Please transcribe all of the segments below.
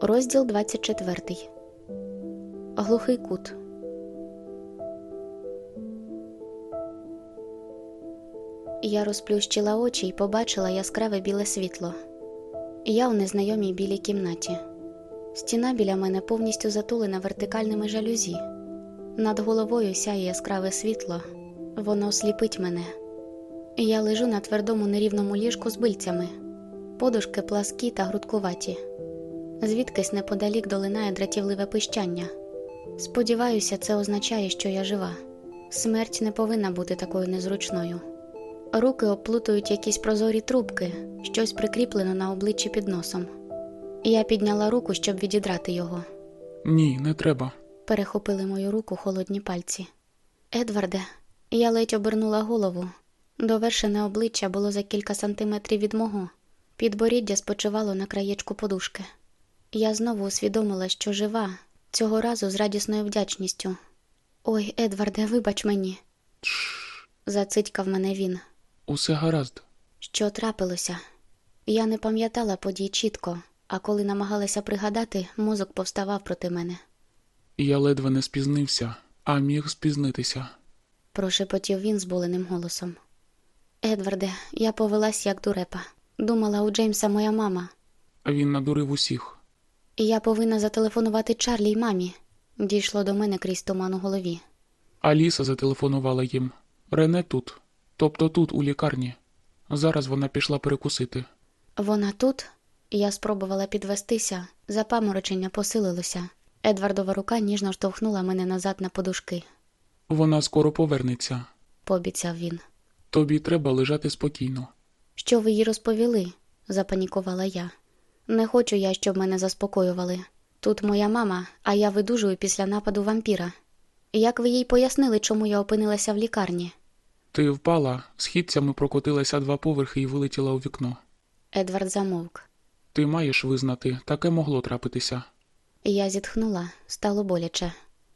Розділ 24. Глухий кут. Я розплющила очі і побачила яскраве біле світло. Я у незнайомій білій кімнаті. Стіна біля мене повністю затулена вертикальними жалюзі. Над головою сяє яскраве світло, воно осліпить мене. Я лежу на твердому нерівному ліжку з бильцями, подушки пласкі та грудкуваті. Звідкись неподалік долинає дратівливе пищання. Сподіваюся, це означає, що я жива. Смерть не повинна бути такою незручною. Руки оплутують якісь прозорі трубки, щось прикріплено на обличчі під носом. Я підняла руку, щоб відідрати його. Ні, не треба. Перехопили мою руку холодні пальці. Едварде, я ледь обернула голову. Довершене обличчя було за кілька сантиметрів від мого. Підборіддя спочивало на краєчку подушки. Я знову усвідомила, що жива, цього разу з радісною вдячністю. Ой, Едварде, вибач мені, Тш, зацитькав мене він. усе гаразд. Що трапилося? Я не пам'ятала подій чітко, а коли намагалася пригадати, мозок повставав проти мене. Я ледве не спізнився, а міг спізнитися. прошепотів він зболеним голосом. Едварде, я повелась як дурепа. Думала, у Джеймса моя мама, Він надурив усіх. Я повинна зателефонувати Чарлі й мамі. Дійшло до мене крізь туман у голові. Аліса зателефонувала їм. Рене тут, тобто тут, у лікарні. Зараз вона пішла перекусити. Вона тут? Я спробувала підвестися, запаморочення посилилося. Едвардова рука ніжно штовхнула мене назад на подушки, Вона скоро повернеться. пообіцяв він. Тобі треба лежати спокійно. Що ви їй розповіли? запанікувала я. Не хочу я, щоб мене заспокоювали. Тут моя мама, а я видужую після нападу вампіра. Як ви їй пояснили, чому я опинилася в лікарні? Ти впала, східцями прокотилася два поверхи і вилетіла у вікно. Едвард замовк. Ти маєш визнати, таке могло трапитися. Я зітхнула, стало боляче.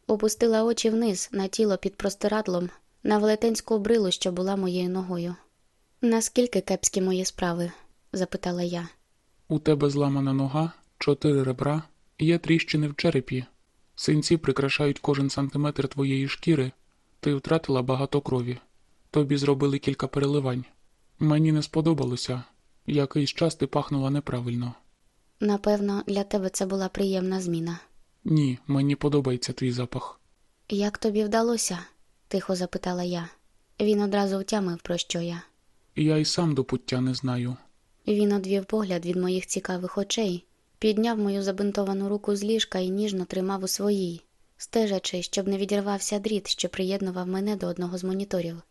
Опустила очі вниз на тіло під простирадлом, на велетенську брилу, що була моєю ногою. Наскільки кепські мої справи? запитала я. У тебе зламана нога, чотири ребра, є тріщини в черепі. Синці прикрашають кожен сантиметр твоєї шкіри. Ти втратила багато крові. Тобі зробили кілька переливань. Мені не сподобалося. Якийсь час ти пахнула неправильно. Напевно, для тебе це була приємна зміна. Ні, мені подобається твій запах. Як тобі вдалося? тихо запитала я. Він одразу втямив, про що я. Я й сам до пуття не знаю. Він одвів погляд від моїх цікавих очей, підняв мою забинтовану руку з ліжка і ніжно тримав у своїй, стежачи, щоб не відірвався дріт, що приєднував мене до одного з моніторів.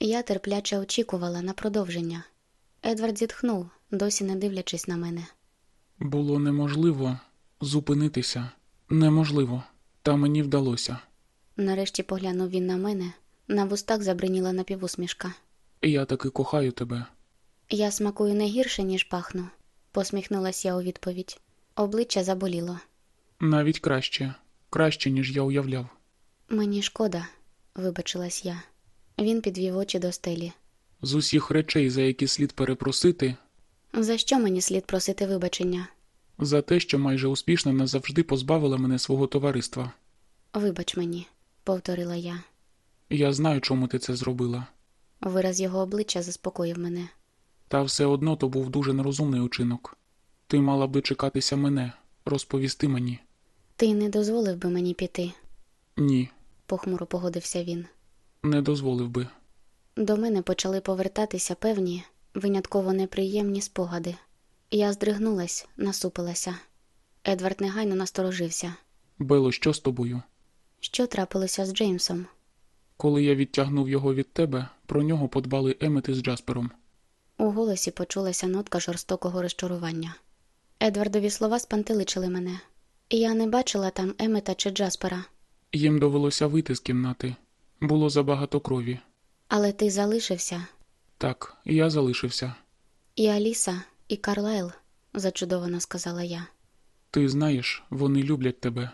Я терпляче очікувала на продовження. Едвард зітхнув, досі не дивлячись на мене. Було неможливо зупинитися. Неможливо. Та мені вдалося. Нарешті поглянув він на мене, на вустах забриніла напівусмішка. Я таки кохаю тебе. Я смакую не гірше, ніж пахну, посміхнулась я у відповідь. Обличчя заболіло. Навіть краще, краще, ніж я уявляв. Мені шкода, вибачилась я. Він підвів очі до стелі. З усіх речей, за які слід перепросити, За що мені слід просити вибачення? за те, що майже успішно назавжди позбавила мене свого товариства. Вибач мені, повторила я. Я знаю, чому ти це зробила. Вираз його обличчя заспокоїв мене. Та все одно то був дуже нерозумний учинок. Ти мала б дочекатися мене, розповісти мені. Ти не дозволив би мені піти, Ні, похмуро погодився він. не дозволив би. До мене почали повертатися певні, винятково неприємні спогади. Я здригнулась, насупилася. Едвард негайно насторожився. Бело, що з тобою? Що трапилося з Джеймсом? Коли я відтягнув його від тебе, про нього подбали Емет із Джаспером. У голосі почулася нотка жорстокого розчарування. Едвардові слова спантеличили мене. Я не бачила там Емета чи Джаспера, Їм довелося вийти з кімнати. Було забагато крові. але ти залишився. Так, я залишився. І Аліса, і Карлайл, зачудовано сказала я. Ти знаєш, вони люблять тебе.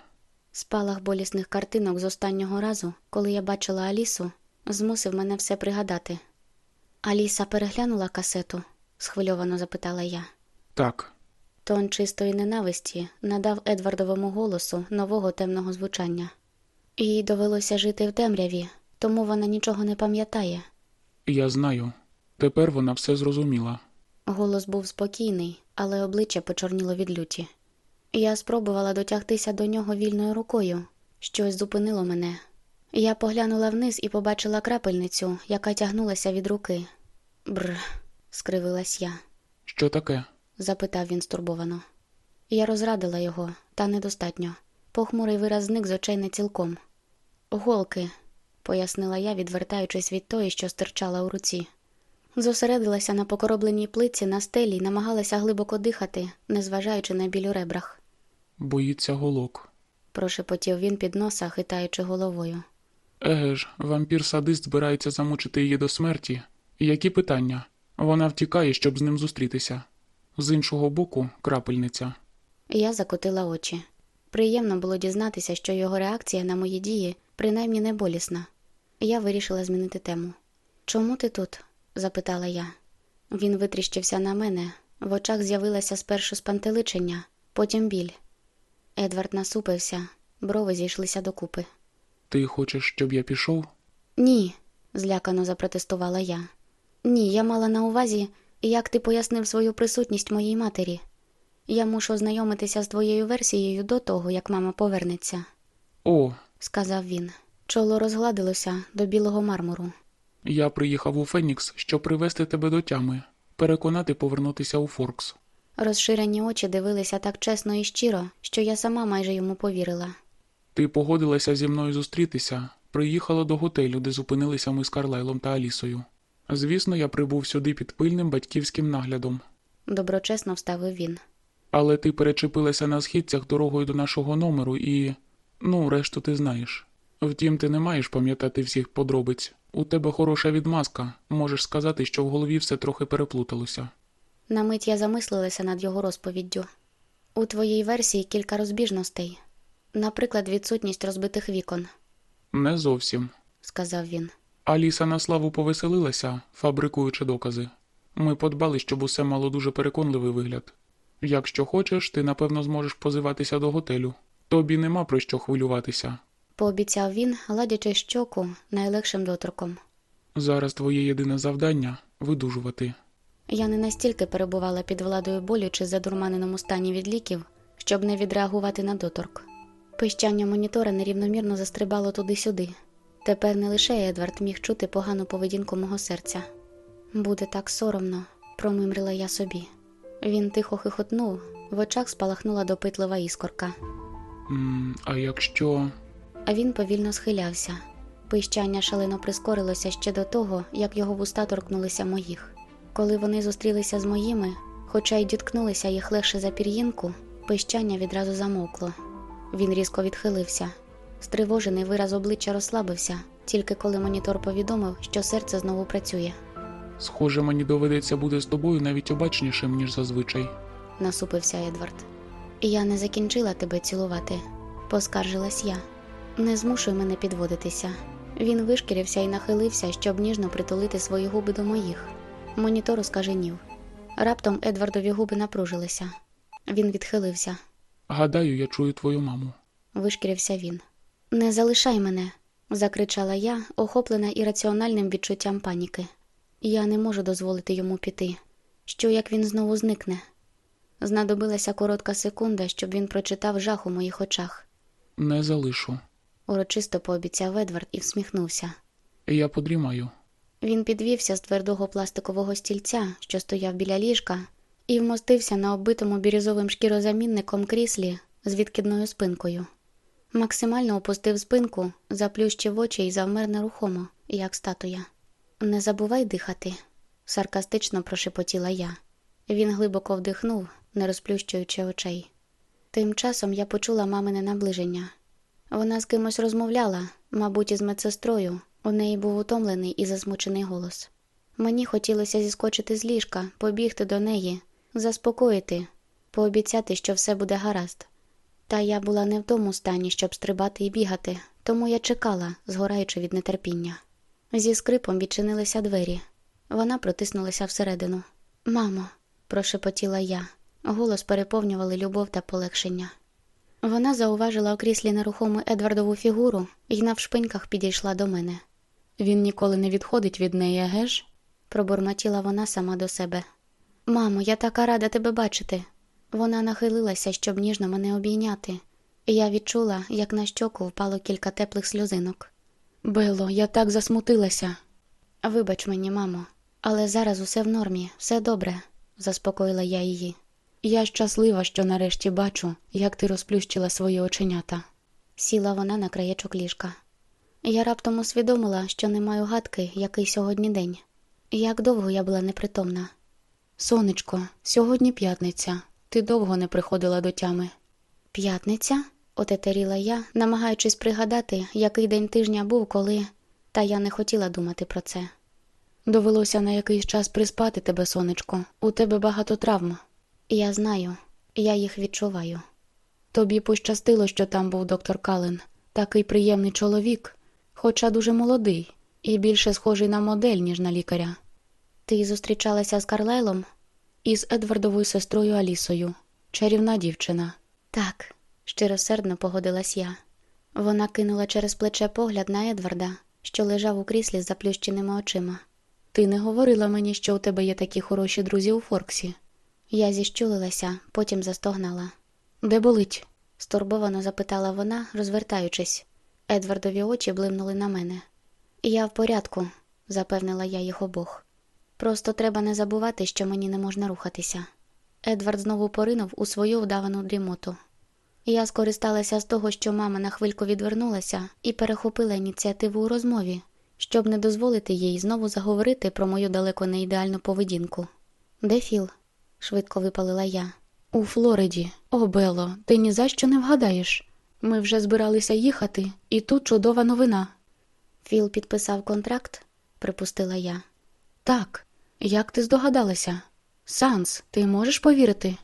Спалах болісних картинок з останнього разу, коли я бачила Алісу, змусив мене все пригадати. Аліса переглянула касету? схвильовано запитала я. Так, Тон чистої ненависті надав Едвардовому голосу нового темного звучання. Їй довелося жити в темряві, тому вона нічого не пам'ятає. Я знаю. Тепер вона все зрозуміла. Голос був спокійний, але обличчя почорніло від люті. Я спробувала дотягтися до нього вільною рукою. Щось зупинило мене. Я поглянула вниз і побачила крапельницю, яка тягнулася від руки. Бр, скривилась я, Що таке? запитав він стурбовано. Я розрадила його, та недостатньо. Похмурий вираз зник з очей не цілком. Голки, пояснила я, відвертаючись від тої, що стирчала у руці. Зосередилася на покоробленій плитці на стелі і намагалася глибоко дихати, незважаючи на біль у ребрах. Боїться голок. Прошепотів він під носа, хитаючи головою. Еге ж, вампір-садист збирається замучити її до смерті. Які питання? Вона втікає, щоб з ним зустрітися. З іншого боку, крапельниця. Я закотила очі. Приємно було дізнатися, що його реакція на мої дії принаймні не болісна. Я вирішила змінити тему. Чому ти тут? запитала я. Він витріщився на мене, в очах з'явилося спершу спантеличення, потім біль. Едвард насупився, брови зійшлися докупи. Ти хочеш, щоб я пішов? Ні, злякано запротестувала я. Ні, я мала на увазі, як ти пояснив свою присутність моїй матері. Я мушу ознайомитися з твоєю версією до того, як мама повернеться, О, сказав він. Чоло розгладилося до білого мармуру. я приїхав у Фенікс, щоб привести тебе до тями, переконати повернутися у Форкс. Розширені очі дивилися так чесно і щиро, що я сама майже йому повірила. Ти погодилася зі мною зустрітися, приїхала до готелю, де зупинилися ми з Карлайлом та Алісою. Звісно, я прибув сюди під пильним батьківським наглядом. Доброчесно вставив він. Але ти перечепилася на східцях дорогою до нашого номеру і. ну, решту ти знаєш. Втім, ти не маєш пам'ятати всіх подробиць. У тебе хороша відмазка, можеш сказати, що в голові все трохи переплуталося. На мить я замислилася над його розповіддю. У твоїй версії кілька розбіжностей, наприклад, відсутність розбитих вікон, Не зовсім. сказав він. Аліса на славу повеселилася, фабрикуючи докази. Ми подбали, щоб усе мало дуже переконливий вигляд. Якщо хочеш, ти напевно зможеш позиватися до готелю. Тобі нема про що хвилюватися. Пообіцяв він, гладячи щоку найлегшим доторком. Зараз твоє єдине завдання видужувати. Я не настільки перебувала під владою болю чи задурманеному стані від ліків, щоб не відреагувати на доторк. Пищання монітора нерівномірно застрибало туди-сюди. Тепер не лише Едвард міг чути погану поведінку мого серця. Буде так соромно, промимрила я собі. Він тихо хихотнув, в очах спалахнула допитлива іскорка. м а якщо. А він повільно схилявся. Пищання шалено прискорилося ще до того, як його вуста торкнулися моїх. Коли вони зустрілися з моїми, хоча й діткнулися їх легше за пір'їнку, пищання відразу замовкло. Він різко відхилився. Стривожений вираз обличчя розслабився, тільки коли монітор повідомив, що серце знову працює. Схоже, мені доведеться бути з тобою навіть обачнішим, ніж зазвичай. насупився Едвард. Я не закінчила тебе цілувати, поскаржилась я. Не змушуй мене підводитися. Він вишкірився і нахилився, щоб ніжно притулити свої губи до моїх. Монітор оскаженів. Раптом Едвардові губи напружилися. Він відхилився, Гадаю, я чую твою маму. вишкірився він. Не залишай мене, закричала я, охоплена ірраціональним відчуттям паніки. Я не можу дозволити йому піти. Що як він знову зникне? Знадобилася коротка секунда, щоб він прочитав жах у моїх очах. Не залишу. Урочисто пообіцяв Едвард і всміхнувся. Я подрімаю. Він підвівся з твердого пластикового стільця, що стояв біля ліжка, і вмостився на оббитому бірюзовим шкірозамінником кріслі з відкидною спинкою. Максимально опустив спинку, заплющив очі і завмер нерухомо, як статуя. Не забувай дихати, саркастично прошепотіла я. Він глибоко вдихнув, не розплющуючи очей. Тим часом я почула мамине наближення. Вона з кимось розмовляла, мабуть, із медсестрою. У неї був утомлений і засмучений голос. Мені хотілося зіскочити з ліжка, побігти до неї, заспокоїти, пообіцяти, що все буде гаразд. Та я була не в тому стані, щоб стрибати і бігати, тому я чекала, згораючи від нетерпіння. Зі скрипом відчинилися двері. Вона протиснулася всередину. Мамо, прошепотіла я. Голос переповнювали любов та полегшення. Вона зауважила у кріслі нерухому Едвардову фігуру і навшпиньках підійшла до мене. Він ніколи не відходить від неї, еге пробурмотіла вона сама до себе. Мамо, я така рада тебе бачити. Вона нахилилася, щоб ніжно мене обійняти, я відчула, як на щоку впало кілька теплих сльозинок. Бело, я так засмутилася. Вибач мені, мамо, але зараз усе в нормі, все добре, заспокоїла я її. Я щаслива, що нарешті бачу, як ти розплющила свої оченята. Сіла вона на краєчок ліжка. Я раптом усвідомила, що не маю гадки, який сьогодні день. Як довго я була непритомна. Сонечко, сьогодні п'ятниця. Ти довго не приходила до тями. П'ятниця? отетеріла я, намагаючись пригадати, який день тижня був, коли. Та я не хотіла думати про це. Довелося на якийсь час приспати тебе, сонечко. У тебе багато травм. Я знаю, я їх відчуваю. Тобі пощастило, що там був доктор Кален, такий приємний чоловік, хоча дуже молодий і більше схожий на модель, ніж на лікаря. Ти зустрічалася з Карлайлом? Із Едвардовою сестрою Алісою, чарівна дівчина. Так, щиросердно погодилась я. Вона кинула через плече погляд на Едварда, що лежав у кріслі з заплющеними очима. Ти не говорила мені, що у тебе є такі хороші друзі у Форксі. Я зіщулилася, потім застогнала. Де болить? стурбовано запитала вона, розвертаючись. Едвардові очі блимнули на мене. Я в порядку, запевнила я їх обох. Просто треба не забувати, що мені не можна рухатися. Едвард знову поринув у свою вдавану дрімоту. Я скористалася з того, що мама на хвильку відвернулася і перехопила ініціативу у розмові, щоб не дозволити їй знову заговорити про мою далеко не ідеальну поведінку. Де Філ? швидко випалила я. У Флориді. О, Бело, ти ні за що не вгадаєш. Ми вже збиралися їхати, і тут чудова новина. Філ підписав контракт, припустила я. Так, як ти здогадалася? Санс, ти можеш повірити?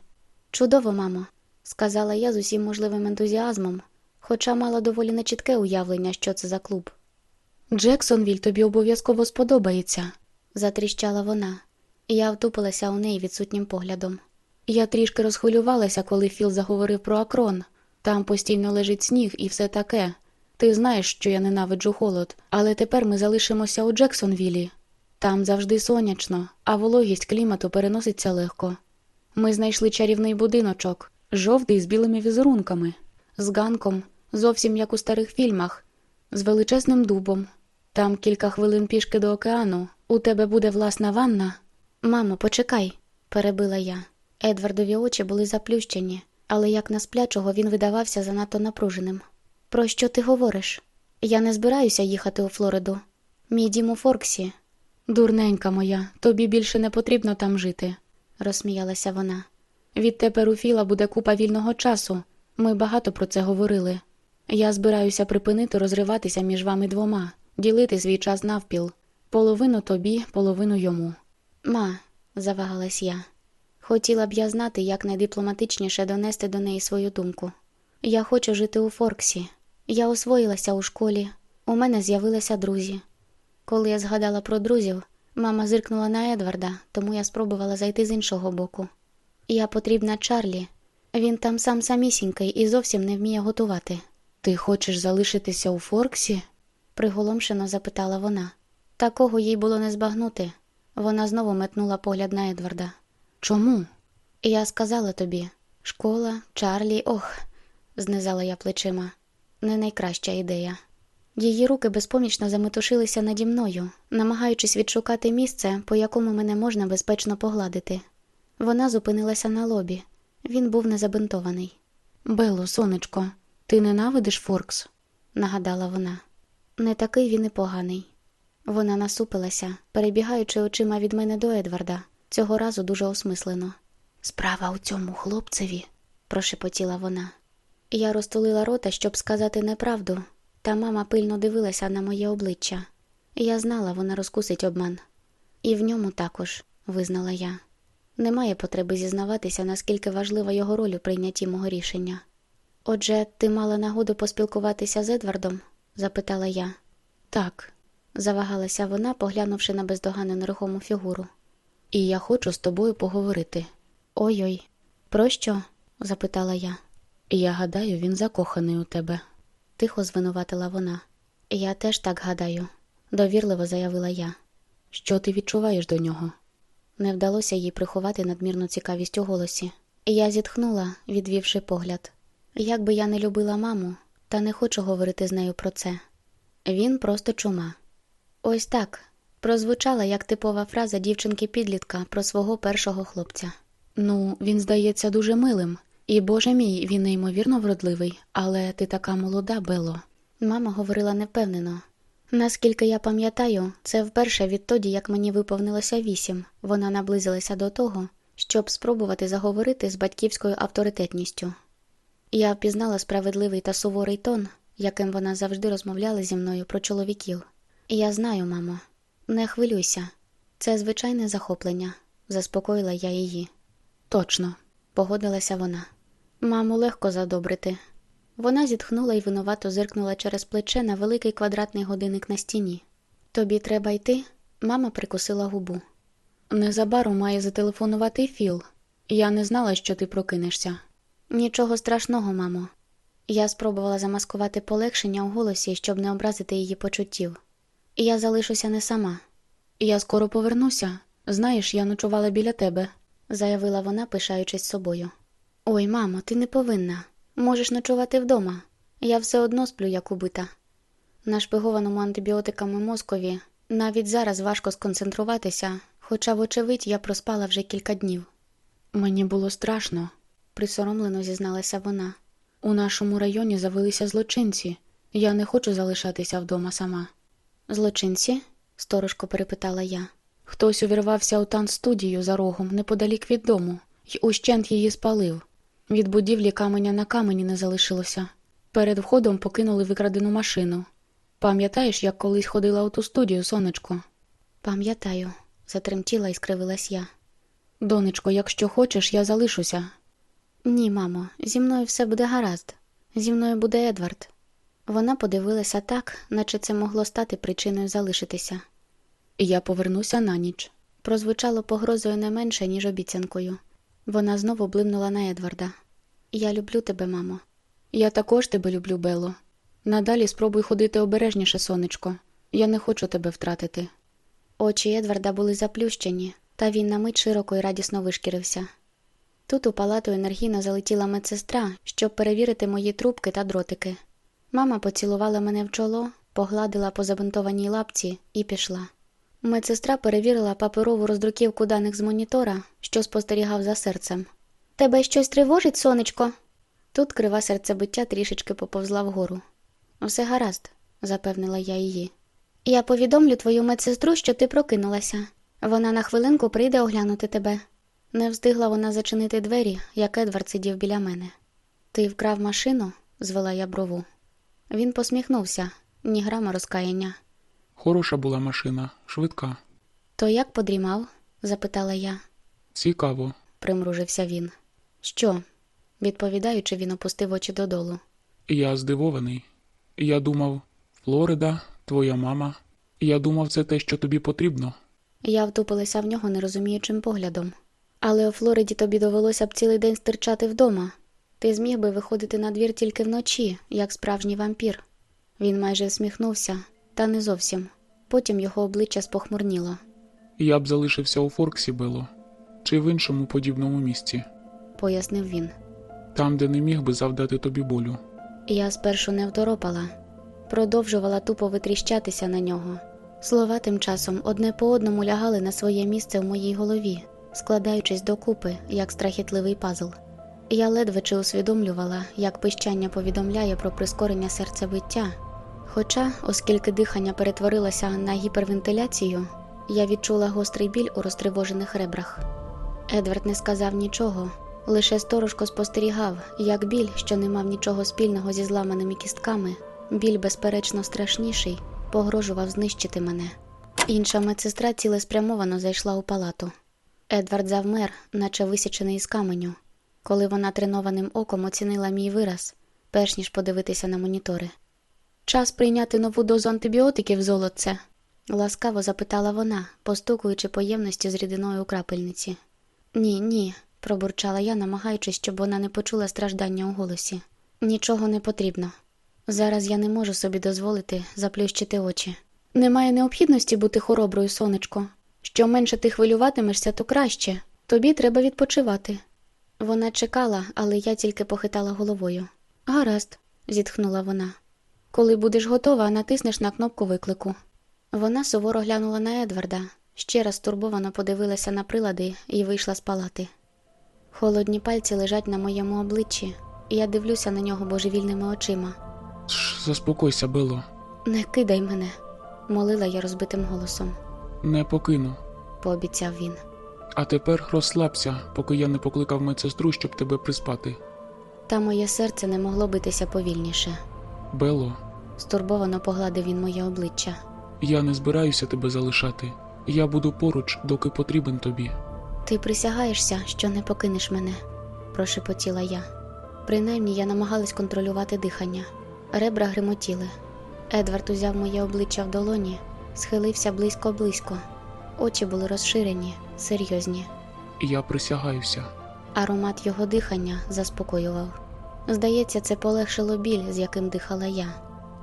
Чудово, мамо, сказала я з усім можливим ентузіазмом, хоча мала доволі нечітке уявлення, що це за клуб. Джексонвіль тобі обов'язково сподобається, затріщала вона, я втупилася у неї відсутнім поглядом. Я трішки розхвилювалася, коли Філ заговорив про акрон. Там постійно лежить сніг і все таке. Ти знаєш, що я ненавиджу холод, але тепер ми залишимося у Джексонвілі. Там завжди сонячно, а вологість клімату переноситься легко. Ми знайшли чарівний будиночок, жовтий з білими візерунками, з ганком, зовсім як у старих фільмах, з величезним дубом. Там кілька хвилин пішки до океану. У тебе буде власна ванна. Мамо, почекай, перебила я. Едвардові очі були заплющені, але як на сплячого він видавався занадто напруженим. Про що ти говориш? Я не збираюся їхати у Флориду. Мій дім у Форксі. Дурненька моя, тобі більше не потрібно там жити, розсміялася вона. Відтепер у Філа буде купа вільного часу. Ми багато про це говорили. Я збираюся припинити розриватися між вами двома, ділити свій час навпіл, половину тобі, половину йому. Ма, завагалась я. Хотіла б я знати, як найдипломатичніше донести до неї свою думку. Я хочу жити у Форксі. Я освоїлася у школі, у мене з'явилися друзі. Коли я згадала про друзів, мама зиркнула на Едварда, тому я спробувала зайти з іншого боку. Я потрібна Чарлі. Він там сам самісінький і зовсім не вміє готувати. Ти хочеш залишитися у Форксі? приголомшено запитала вона. Такого їй було не збагнути. Вона знову метнула погляд на Едварда. Чому? Я сказала тобі школа, Чарлі, ох, знизала я плечима. Не найкраща ідея. Її руки безпомічно заметушилися наді мною, намагаючись відшукати місце, по якому мене можна безпечно погладити. Вона зупинилася на лобі. Він був незабинтований. Бело, сонечко, ти ненавидиш Форкс? нагадала вона. Не такий він і поганий. Вона насупилася, перебігаючи очима від мене до Едварда, цього разу дуже осмислено. Справа у цьому хлопцеві, прошепотіла вона. Я розтулила рота, щоб сказати неправду, та мама пильно дивилася на моє обличчя. Я знала, вона розкусить обман. І в ньому також, визнала я. Немає потреби зізнаватися, наскільки важлива його роль у прийнятті мого рішення. Отже, ти мала нагоду поспілкуватися з Едвардом? запитала я. Так, завагалася вона, поглянувши на бездоганну нерухому фігуру. І я хочу з тобою поговорити. Ой-ой, Про що? запитала я. Я гадаю, він закоханий у тебе, тихо звинуватила вона. Я теж так гадаю, довірливо заявила я. Що ти відчуваєш до нього? Не вдалося їй приховати надмірну цікавість у голосі. Я зітхнула, відвівши погляд. Як би я не любила маму, та не хочу говорити з нею про це. Він просто чума. Ось так прозвучала як типова фраза дівчинки-підлітка про свого першого хлопця. Ну, він здається дуже милим, і боже мій, він неймовірно вродливий, але ти така молода, Бело. Мама говорила невпевнено. Наскільки я пам'ятаю, це вперше відтоді, як мені виповнилося вісім, вона наблизилася до того, щоб спробувати заговорити з батьківською авторитетністю. Я впізнала справедливий та суворий тон, яким вона завжди розмовляла зі мною про чоловіків. Я знаю, мамо, не хвилюйся, це звичайне захоплення, заспокоїла я її. Точно, погодилася вона. Маму легко задобрити. Вона зітхнула і винувато зиркнула через плече на великий квадратний годинник на стіні. Тобі треба йти? Мама прикусила губу. Незабаром має зателефонувати Філ. Я не знала, що ти прокинешся. Нічого страшного, мамо. Я спробувала замаскувати полегшення у голосі, щоб не образити її почуттів. Я залишуся не сама. Я скоро повернуся. Знаєш, я ночувала біля тебе, заявила вона, пишаючись собою. Ой, мамо, ти не повинна. Можеш ночувати вдома. Я все одно сплю, як убита. На шпигованому антибіотиками мозкові навіть зараз важко сконцентруватися, хоча, вочевидь, я проспала вже кілька днів. Мені було страшно, присоромлено зізналася вона. У нашому районі завелися злочинці. Я не хочу залишатися вдома сама. Злочинці? сторожко перепитала я. Хтось увірвався у танцстудію за рогом неподалік від дому і ущент її спалив. Від будівлі каменя на камені не залишилося. Перед входом покинули викрадену машину. Пам'ятаєш, як колись ходила у ту студію, сонечко? Пам'ятаю, затремтіла і скривилась я. Донечко, якщо хочеш, я залишуся. Ні, мамо, зі мною все буде гаразд. Зі мною буде Едвард. Вона подивилася так, наче це могло стати причиною залишитися. Я повернуся на ніч. Прозвучало погрозою не менше, ніж обіцянкою. Вона знову блимнула на Едварда. Я люблю тебе, мамо. Я також тебе люблю, Бело. Надалі спробуй ходити обережніше, сонечко. Я не хочу тебе втратити. Очі Едварда були заплющені, та він на мить широко і радісно вишкірився. Тут у палату енергійно залетіла медсестра, щоб перевірити мої трубки та дротики. Мама поцілувала мене в чоло, погладила по забинтованій лапці і пішла. Медсестра перевірила паперову роздруківку даних з монітора, що спостерігав за серцем. Тебе щось тривожить, сонечко? Тут крива серцебиття трішечки поповзла вгору. Все гаразд, запевнила я її. Я повідомлю твою медсестру, що ти прокинулася. Вона на хвилинку прийде оглянути тебе. Не встигла вона зачинити двері, як Едвард сидів біля мене. Ти вкрав машину? звела я брову. Він посміхнувся, ні грама розкаяння. Хороша була машина, швидка. То як подрімав? запитала я. Цікаво. примружився він. Що? Відповідаючи, він опустив очі додолу. Я здивований. Я думав, Флорида, твоя мама. Я думав, це те, що тобі потрібно. Я втупилася в нього нерозуміючим поглядом. Але у Флориді тобі довелося б цілий день стирчати вдома. Ти зміг би виходити на двір тільки вночі, як справжній вампір. Він майже всміхнувся, та не зовсім. Потім його обличчя спохмурніло. Я б залишився у Форксі, Бело, чи в іншому подібному місці, пояснив він. там, де не міг би завдати тобі болю. Я спершу не второпала, продовжувала тупо витріщатися на нього. Слова тим часом одне по одному лягали на своє місце в моїй голові, складаючись докупи, як страхітливий пазл. Я ледве чи усвідомлювала, як пищання повідомляє про прискорення серцебиття. Хоча, оскільки дихання перетворилося на гіпервентиляцію, я відчула гострий біль у розтривожених ребрах. Едвард не сказав нічого, лише сторожко спостерігав, як біль, що не мав нічого спільного зі зламаними кістками, біль, безперечно, страшніший, погрожував знищити мене. Інша медсестра цілеспрямовано зайшла у палату. Едвард завмер, наче висічений із каменю, коли вона тренованим оком оцінила мій вираз, перш ніж подивитися на монітори. Час прийняти нову дозу антибіотиків, золотце? ласкаво запитала вона, постукуючи по ємності з рідиною у крапельниці. Ні, ні, пробурчала я, намагаючись, щоб вона не почула страждання у голосі. Нічого не потрібно. Зараз я не можу собі дозволити заплющити очі. Немає необхідності бути хороброю, сонечко. Що менше ти хвилюватимешся, то краще. Тобі треба відпочивати. Вона чекала, але я тільки похитала головою. Гаразд, зітхнула вона. Коли будеш готова, натиснеш на кнопку виклику. Вона суворо глянула на Едварда, ще раз турбовано подивилася на прилади і вийшла з палати. Холодні пальці лежать на моєму обличчі, і я дивлюся на нього божевільними очима. Заспокойся, Бело. Не кидай мене, молила я розбитим голосом, Не покину. пообіцяв він. А тепер розслабся, поки я не покликав медсестру, щоб тебе приспати. Та моє серце не могло битися повільніше. Бело, Стурбовано погладив він моє обличчя. я не збираюся тебе залишати. Я буду поруч, доки потрібен тобі. Ти присягаєшся, що не покинеш мене, прошепотіла я. Принаймні я намагалась контролювати дихання. Ребра гримотіли. Едвард узяв моє обличчя в долоні, схилився близько-близько. Очі були розширені, серйозні. Я присягаюся. Аромат його дихання заспокоював. Здається, це полегшило біль, з яким дихала я.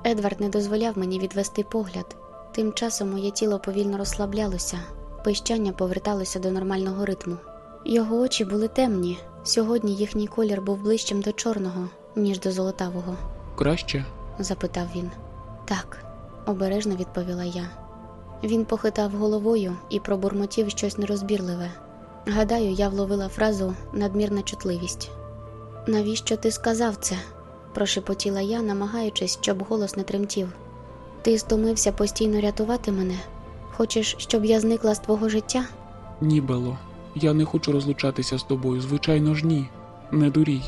Едвард не дозволяв мені відвести погляд. Тим часом моє тіло повільно розслаблялося, пищання поверталося до нормального ритму. Його очі були темні. Сьогодні їхній колір був ближчим до чорного, ніж до золотавого, Краще? запитав він. Так, обережно відповіла я. Він похитав головою і пробурмотів щось нерозбірливе. Гадаю, я вловила фразу надмірна чутливість. Навіщо ти сказав це? Прошепотіла я, намагаючись, щоб голос не тремтів. Ти стомився постійно рятувати мене? Хочеш, щоб я зникла з твого життя? Ні, Бело. Я не хочу розлучатися з тобою, звичайно ж ні. Не дурій.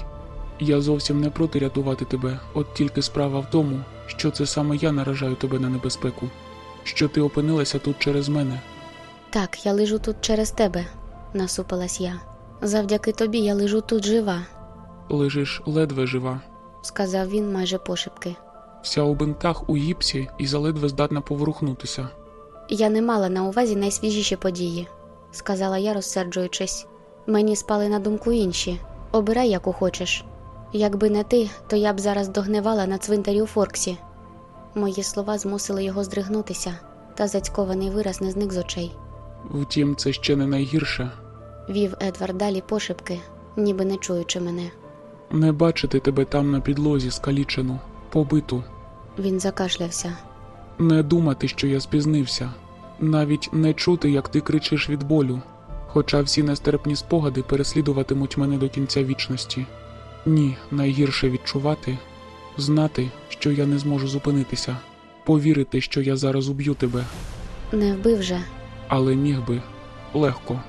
Я зовсім не проти рятувати тебе, от тільки справа в тому, що це саме я наражаю тебе на небезпеку, що ти опинилася тут через мене. Так, я лежу тут через тебе, насупилась я. Завдяки тобі я лежу тут жива, Лежиш ледве жива, сказав він майже пошепки. вся у бинтах у гіпсі і заледве здатна поворухнутися. Я не мала на увазі найсвіжіші події, сказала я, розсерджуючись. Мені спали на думку інші. Обирай, яку хочеш. Якби не ти, то я б зараз догнивала на цвинтарі у Форксі. Мої слова змусили його здригнутися, та зацькований вираз не зник з очей. Втім, це ще не найгірше. Вів Едвард далі пошепки, ніби не чуючи мене. Не бачити тебе там на підлозі, скалічену, побиту, Він закашлявся. не думати, що я спізнився, навіть не чути, як ти кричиш від болю, хоча всі нестерпні спогади переслідуватимуть мене до кінця вічності. Ні, найгірше відчувати, знати, що я не зможу зупинитися, повірити, що я зараз уб'ю тебе, Не вбив же. але міг би легко.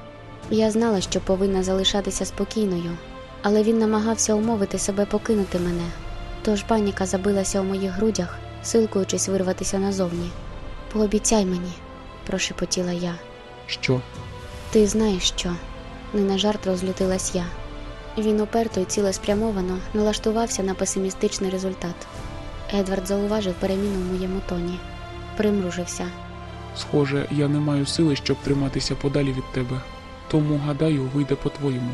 Я знала, що повинна залишатися спокійною, але він намагався умовити себе покинути мене. Тож паніка забилася у моїх грудях, силкуючись вирватися назовні. Пообіцяй мені, прошепотіла я. Що? Ти знаєш що? Не на жарт розлютилась я. Він уперто і цілеспрямовано налаштувався на песимістичний результат. Едвард зауважив переміну в моєму тоні, примружився. Схоже, я не маю сили, щоб триматися подалі від тебе. Тому, гадаю, вийде по-твоєму.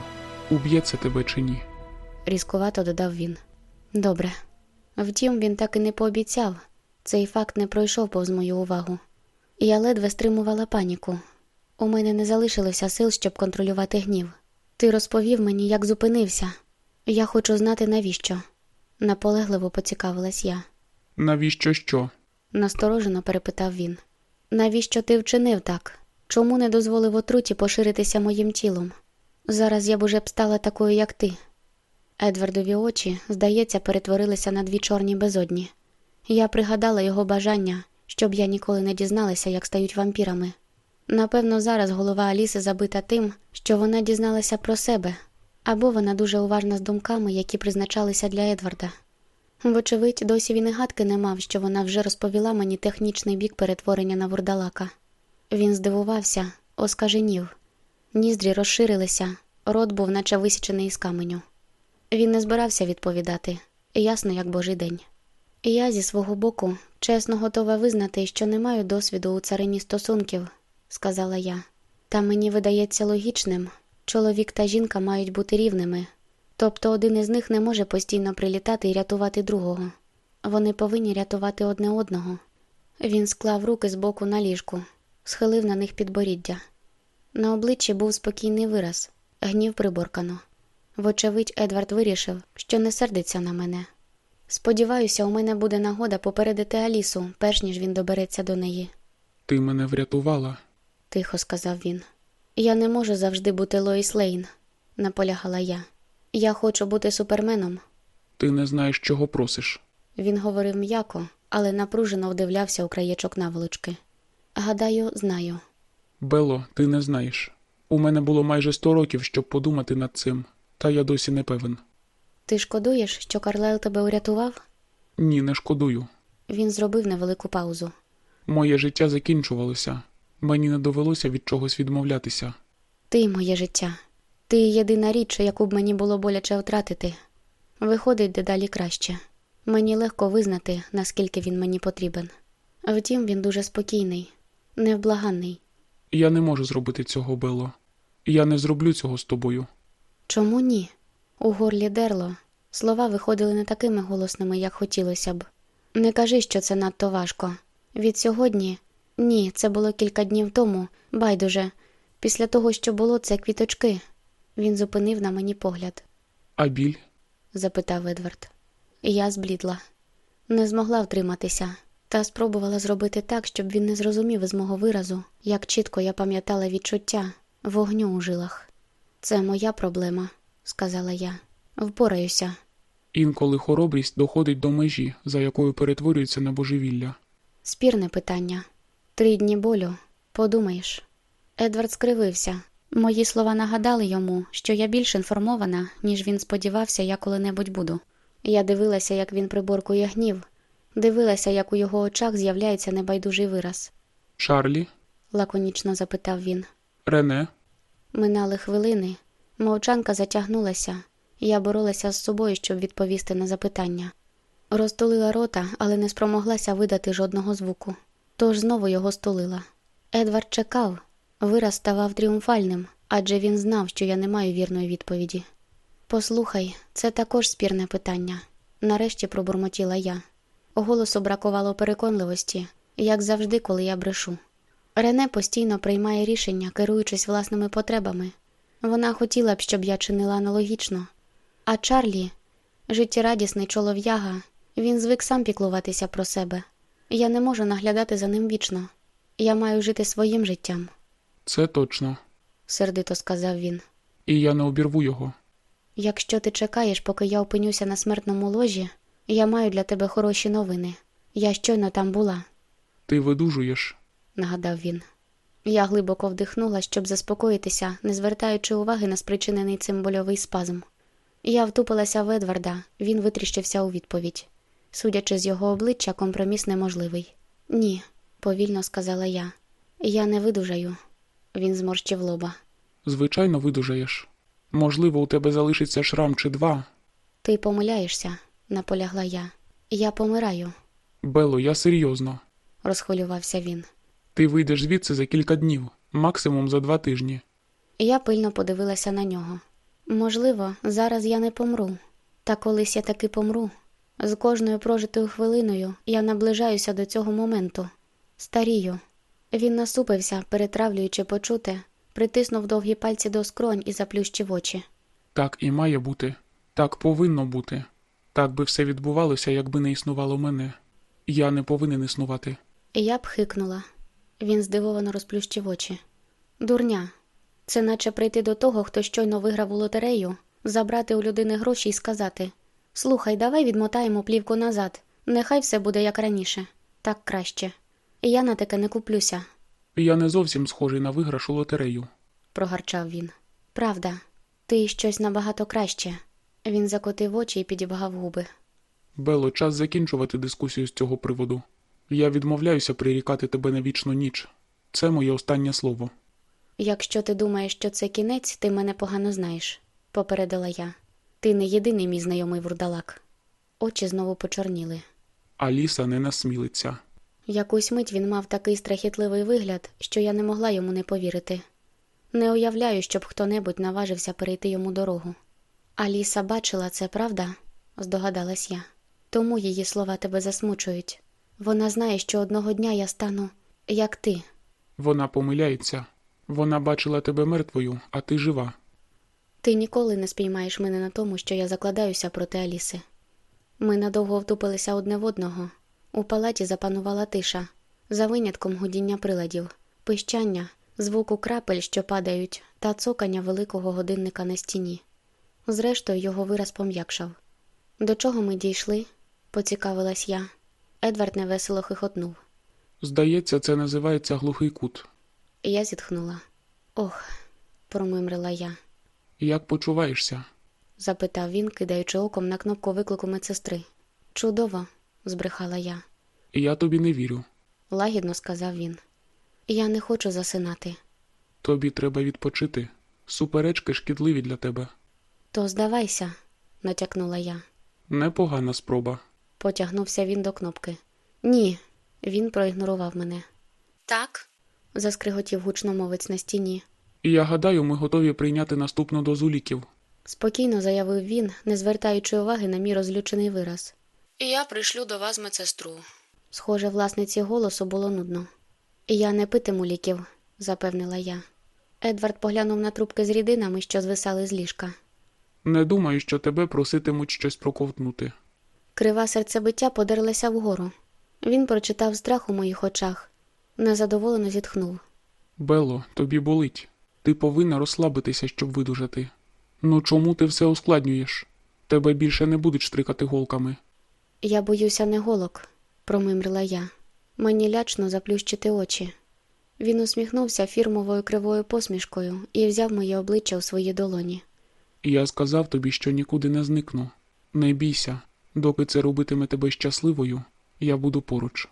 Уб'ється тебе чи ні. різкувато додав він. Добре. Втім, він так і не пообіцяв. Цей факт не пройшов повз мою увагу. Я ледве стримувала паніку. У мене не залишилося сил, щоб контролювати гнів. Ти розповів мені, як зупинився. Я хочу знати, навіщо. Наполегливо поцікавилась я. Навіщо що? Насторожено перепитав він. Навіщо ти вчинив так? Чому не дозволив отруті поширитися моїм тілом? Зараз я б уже б стала такою, як ти. Едвардові очі, здається, перетворилися на дві чорні безодні. Я пригадала його бажання, щоб я ніколи не дізналася, як стають вампірами. Напевно, зараз голова Аліси забита тим, що вона дізналася про себе, або вона дуже уважна з думками, які призначалися для Едварда. Вочевидь, досі він і гадки не мав, що вона вже розповіла мені технічний бік перетворення на вурдалака. Він здивувався, оскаженів. Ніздрі розширилися, рот був наче висічений із каменю. Він не збирався відповідати, ясно, як божий день. Я зі свого боку чесно готова визнати, що не маю досвіду у царині стосунків, сказала я. Та мені видається логічним, Чоловік та жінка мають бути рівними, тобто один із них не може постійно прилітати і рятувати другого. Вони повинні рятувати одне одного. Він склав руки з боку на ліжку, схилив на них підборіддя. На обличчі був спокійний вираз, гнів приборкано. Вочевидь, Едвард вирішив, що не сердиться на мене. Сподіваюся, у мене буде нагода попередити Алісу, перш ніж він добереться до неї, Ти мене врятувала. тихо сказав він. Я не можу завжди бути Лоїс Лейн, наполягала я. Я хочу бути суперменом. Ти не знаєш, чого просиш. Він говорив м'яко, але напружено вдивлявся у краєчок наволочки. Гадаю, знаю. Бело, ти не знаєш. У мене було майже сто років, щоб подумати над цим, та я досі не певен. Ти шкодуєш, що Карлайл тебе урятував? Ні, не шкодую. Він зробив невелику паузу. Моє життя закінчувалося. Мені не довелося від чогось відмовлятися. Ти моє життя. Ти єдина річ, яку б мені було боляче втратити. Виходить дедалі краще. Мені легко визнати, наскільки він мені потрібен. Втім, він дуже спокійний, невблаганний. Я не можу зробити цього, Бело. Я не зроблю цього з тобою. Чому ні? У горлі дерло. Слова виходили не такими голосними, як хотілося б. Не кажи, що це надто важко. Від сьогодні ні, це було кілька днів тому, байдуже. Після того, що було, це квіточки. Він зупинив на мені погляд, А біль? запитав Едвард. Я зблідла. Не змогла втриматися, та спробувала зробити так, щоб він не зрозумів із мого виразу, як чітко я пам'ятала відчуття вогню у жилах. Це моя проблема, сказала я. Впораюся. Інколи хоробрість доходить до межі, за якою перетворюється на божевілля. Спірне питання. Три дні болю. Подумаєш. Едвард скривився. Мої слова нагадали йому, що я більш інформована, ніж він сподівався, я коли-небудь буду. Я дивилася, як він приборкує гнів, дивилася, як у його очах з'являється небайдужий вираз. Чарлі? лаконічно запитав він. Рене? Минали хвилини. Мовчанка затягнулася. Я боролася з собою, щоб відповісти на запитання. Розтулила рота, але не спромоглася видати жодного звуку. Тож знову його стулила. Едвард чекав. Вираз ставав тріумфальним, адже він знав, що я не маю вірної відповіді. Послухай, це також спірне питання. Нарешті пробурмотіла я. Голосу бракувало переконливості, як завжди, коли я брешу. Рене постійно приймає рішення, керуючись власними потребами. Вона хотіла б, щоб я чинила аналогічно. А Чарлі, життєрадісний чолов'яга, він звик сам піклуватися про себе. Я не можу наглядати за ним вічно. Я маю жити своїм життям, Це точно. сердито сказав він. І я не обірву його. Якщо ти чекаєш, поки я опинюся на смертному ложі, я маю для тебе хороші новини. Я щойно там була, Ти видужуєш. нагадав він. Я глибоко вдихнула, щоб заспокоїтися, не звертаючи уваги на спричинений цим больовий спазм. Я втупилася в Едварда, він витріщився у відповідь. Судячи з його обличчя, компроміс неможливий. Ні, повільно сказала я. Я не видужаю. Він зморщив лоба. Звичайно, видужаєш. Можливо, у тебе залишиться шрам чи два. Ти помиляєшся, наполягла я. Я помираю, Бело, я серйозно. розхвилювався він. Ти вийдеш звідси за кілька днів, максимум за два тижні. Я пильно подивилася на нього. Можливо, зараз я не помру, та колись я таки помру. З кожною прожитою хвилиною я наближаюся до цього моменту. Старію. Він насупився, перетравлюючи почуте, притиснув довгі пальці до скронь і заплющив очі. Так і має бути. Так повинно бути. Так би все відбувалося, якби не існувало мене. Я не повинен існувати. Я б хикнула. Він здивовано розплющив очі. Дурня. Це наче прийти до того, хто щойно виграв у лотерею, забрати у людини гроші і сказати: Слухай, давай відмотаємо плівку назад. Нехай все буде як раніше. Так краще. Я на таке не куплюся, Я не зовсім схожий на виграш у лотерею. прогарчав він. Правда, ти щось набагато краще. Він закотив очі і підібгав губи. Бело, час закінчувати дискусію з цього приводу. Я відмовляюся прирікати тебе на вічну ніч. Це моє останнє слово. Якщо ти думаєш, що це кінець, ти мене погано знаєш, попередила я. Ти не єдиний мій знайомий вурдалак. Очі знову почорніли. Аліса не насмілиться. Якусь мить він мав такий страхітливий вигляд, що я не могла йому не повірити. Не уявляю, щоб хто-небудь наважився перейти йому дорогу. Аліса бачила це, правда? здогадалась я. Тому її слова тебе засмучують. Вона знає, що одного дня я стану як ти. Вона помиляється. Вона бачила тебе мертвою, а ти жива. Ти ніколи не спіймаєш мене на тому, що я закладаюся проти Аліси. Ми надовго втупилися одне в одного. У палаті запанувала тиша, за винятком гудіння приладів, пищання, звуку крапель, що падають, та цокання великого годинника на стіні. Зрештою, його вираз пом'якшав. До чого ми дійшли? поцікавилась я. Едвард невесело хихотнув. Здається, це називається глухий кут. Я зітхнула. Ох, промимрила я. Як почуваєшся? запитав він, кидаючи оком на кнопку виклику медсестри. Чудово, збрехала я. Я тобі не вірю. Лагідно сказав він. Я не хочу засинати. Тобі треба відпочити. Суперечки шкідливі для тебе. То здавайся, натякнула я. Непогана спроба. Потягнувся він до кнопки. Ні, він проігнорував мене. Так? заскриготів гучномовець на стіні. Я гадаю, ми готові прийняти наступну дозу ліків. Спокійно заявив він, не звертаючи уваги на мій розлючений вираз. Я пришлю до вас медсестру. Схоже, власниці голосу було нудно. Я не питиму ліків, запевнила я. Едвард поглянув на трубки з рідинами, що звисали з ліжка. Не думаю, що тебе проситимуть щось проковтнути. Крива серцебиття подерлася вгору. Він прочитав страх у моїх очах, незадоволено зітхнув. Бело, тобі болить. Ти повинна розслабитися, щоб видужати. Ну чому ти все ускладнюєш? Тебе більше не будуть штрикати голками. Я боюся не голок, промимрила я. Мені лячно заплющити очі. Він усміхнувся фірмовою кривою посмішкою і взяв моє обличчя у свої долоні. Я сказав тобі, що нікуди не зникну. Не бійся, доки це робитиме тебе щасливою, я буду поруч.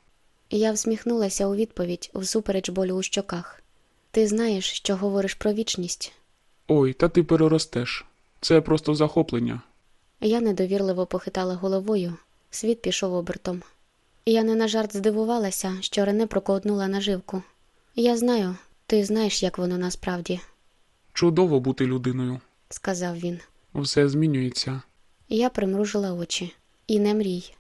Я всміхнулася у відповідь, всупереч болю у щоках. Ти знаєш, що говориш про вічність. Ой, та ти переростеш. Це просто захоплення. Я недовірливо похитала головою, світ пішов обертом. Я не на жарт здивувалася, що Рене проковтнула наживку. Я знаю, ти знаєш, як воно насправді, Чудово бути людиною. Сказав він. Все змінюється. Я примружила очі. І не мрій.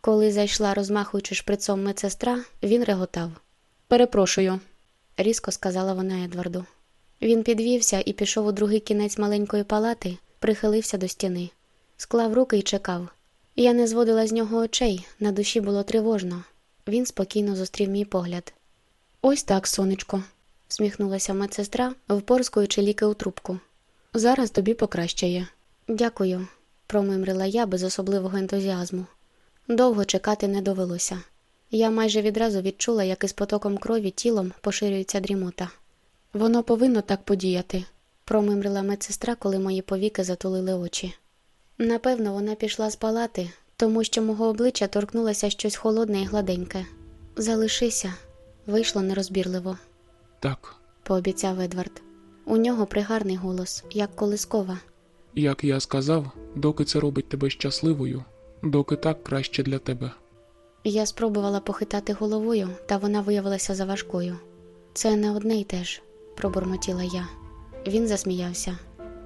Коли зайшла, розмахуючи шприцом медсестра, він реготав. Перепрошую, різко сказала вона Едварду. Він підвівся і пішов у другий кінець маленької палати, прихилився до стіни, склав руки і чекав. Я не зводила з нього очей, на душі було тривожно. Він спокійно зустрів мій погляд. Ось так, сонечко, всміхнулася медсестра, впорскуючи ліки у трубку. Зараз тобі покращає. Дякую, промимрила я без особливого ентузіазму. Довго чекати не довелося. Я майже відразу відчула, як із потоком крові тілом поширюється дрімота. Воно повинно так подіяти, промимрила медсестра, коли мої повіки затулили очі. Напевно, вона пішла з палати, тому що мого обличчя торкнулося щось холодне і гладеньке. Залишися, вийшло нерозбірливо, Так, пообіцяв Едвард. У нього пригарний голос, як колискова. як я сказав, доки це робить тебе щасливою, доки так краще для тебе. Я спробувала похитати головою, та вона виявилася заважкою. Це не одне й те ж, пробурмотіла я. Він засміявся.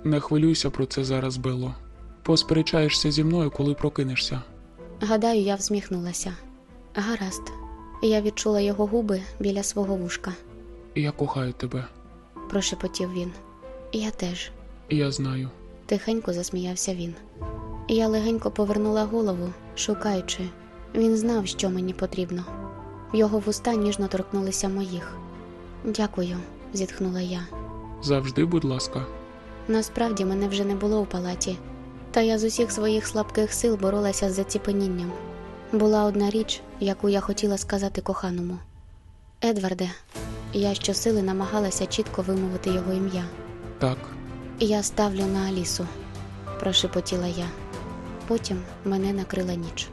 Не хвилюйся про це зараз, Бело. Посперечаєшся зі мною, коли прокинешся. Гадаю, я всміхнулася. Гаразд. Я відчула його губи біля свого вушка, Я кохаю тебе. Прошепотів він. Я теж. Я знаю. Тихенько засміявся він. Я легенько повернула голову, шукаючи. Він знав, що мені потрібно. Його вуста ніжно торкнулися моїх. Дякую, зітхнула я. Завжди, будь ласка. Насправді мене вже не було у палаті, та я з усіх своїх слабких сил боролася з заціпенінням. Була одна річ, яку я хотіла сказати коханому. Едварде, я щосили намагалася чітко вимовити його ім'я. Так, Я ставлю на Алісу, прошепотіла я. Потім мене накрила ніч.